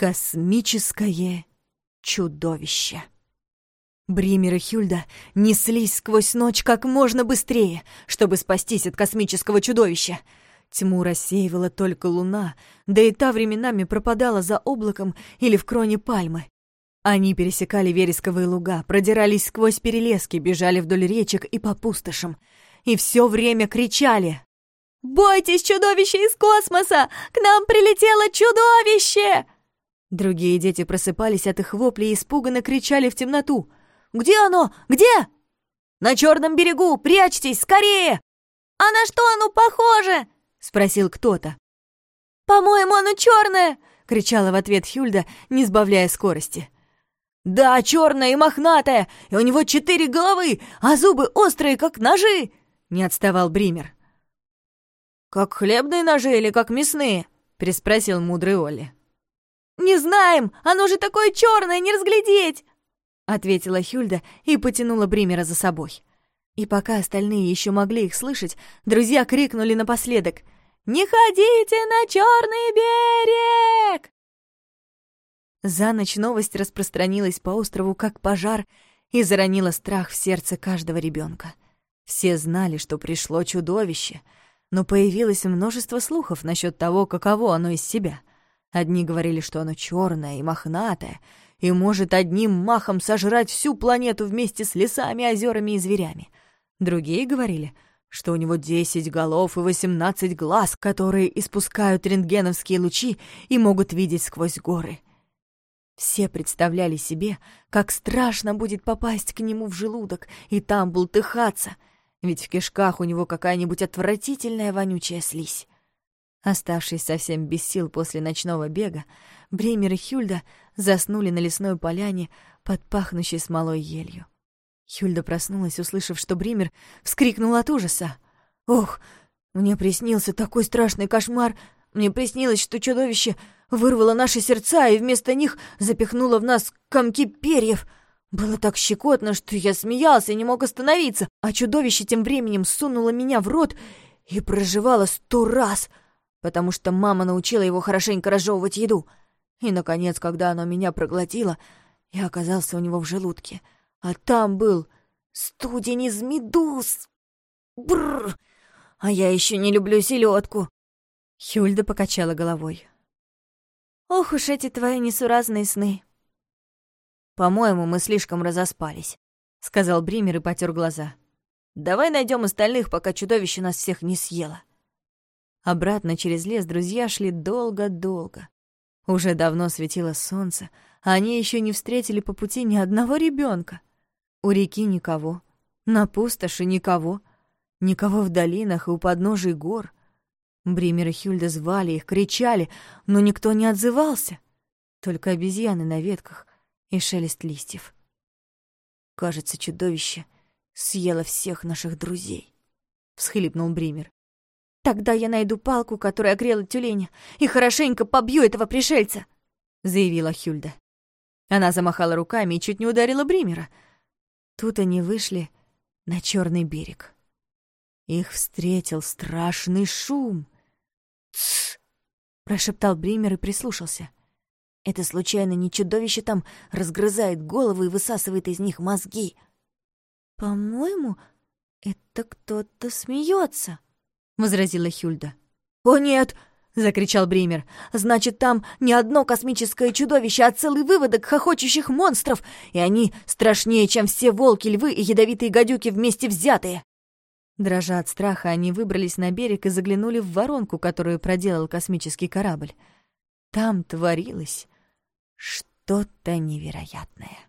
Космическое чудовище. Бример и Хюльда неслись сквозь ночь как можно быстрее, чтобы спастись от космического чудовища. Тьму рассеивала только луна, да и та временами пропадала за облаком или в кроне пальмы. Они пересекали вересковые луга, продирались сквозь перелески, бежали вдоль речек и по пустошам. И все время кричали. «Бойтесь чудовища из космоса! К нам прилетело чудовище!» Другие дети просыпались от их воплей и испуганно кричали в темноту. «Где оно? Где?» «На черном берегу! Прячьтесь! Скорее!» «А на что оно похоже?» — спросил кто-то. «По-моему, оно черное!» — кричала в ответ Хюльда, не сбавляя скорости. «Да, черное и мохнатое, и у него четыре головы, а зубы острые, как ножи!» — не отставал Бример. «Как хлебные ножи или как мясные?» — переспросил мудрый Олли. «Не знаем! Оно же такое черное, не разглядеть!» Ответила Хюльда и потянула Бримера за собой. И пока остальные еще могли их слышать, друзья крикнули напоследок «Не ходите на черный берег!» За ночь новость распространилась по острову как пожар и заронила страх в сердце каждого ребенка. Все знали, что пришло чудовище, но появилось множество слухов насчет того, каково оно из себя. Одни говорили, что оно черное и мохнатое, и может одним махом сожрать всю планету вместе с лесами, озерами и зверями. Другие говорили, что у него десять голов и восемнадцать глаз, которые испускают рентгеновские лучи и могут видеть сквозь горы. Все представляли себе, как страшно будет попасть к нему в желудок и там бултыхаться, ведь в кишках у него какая-нибудь отвратительная вонючая слизь. Оставшись совсем без сил после ночного бега, Бремер и Хюльда заснули на лесной поляне под пахнущей смолой елью. Хюльда проснулась, услышав, что Бример вскрикнул от ужаса. «Ох, мне приснился такой страшный кошмар! Мне приснилось, что чудовище вырвало наши сердца и вместо них запихнуло в нас комки перьев!» Было так щекотно, что я смеялся и не мог остановиться, а чудовище тем временем сунуло меня в рот и проживало сто раз — потому что мама научила его хорошенько разжевывать еду. И, наконец, когда оно меня проглотило, я оказался у него в желудке. А там был студень из медуз. Бррр! А я еще не люблю селедку. Хюльда покачала головой. Ох уж эти твои несуразные сны. По-моему, мы слишком разоспались, сказал Бример и потер глаза. Давай найдем остальных, пока чудовище нас всех не съело. Обратно через лес друзья шли долго-долго. Уже давно светило солнце, а они еще не встретили по пути ни одного ребенка. У реки никого, на пустоши никого, никого в долинах и у подножий гор. Бример и Хюльда звали их, кричали, но никто не отзывался. Только обезьяны на ветках и шелест листьев. Кажется, чудовище съело всех наших друзей, — всхлипнул Бример. Тогда я найду палку, которая огрела тюленя, и хорошенько побью этого пришельца», — заявила Хюльда. Она замахала руками и чуть не ударила Бримера. Тут они вышли на черный берег. Их встретил страшный шум. «Тсс!» — прошептал Бример и прислушался. «Это случайно не чудовище там разгрызает головы и высасывает из них мозги?» «По-моему, это кто-то смеется», возразила Хюльда. «О нет!» — закричал Бример. «Значит, там не одно космическое чудовище, а целый выводок хохочущих монстров, и они страшнее, чем все волки, львы и ядовитые гадюки вместе взятые!» Дрожа от страха, они выбрались на берег и заглянули в воронку, которую проделал космический корабль. Там творилось что-то невероятное.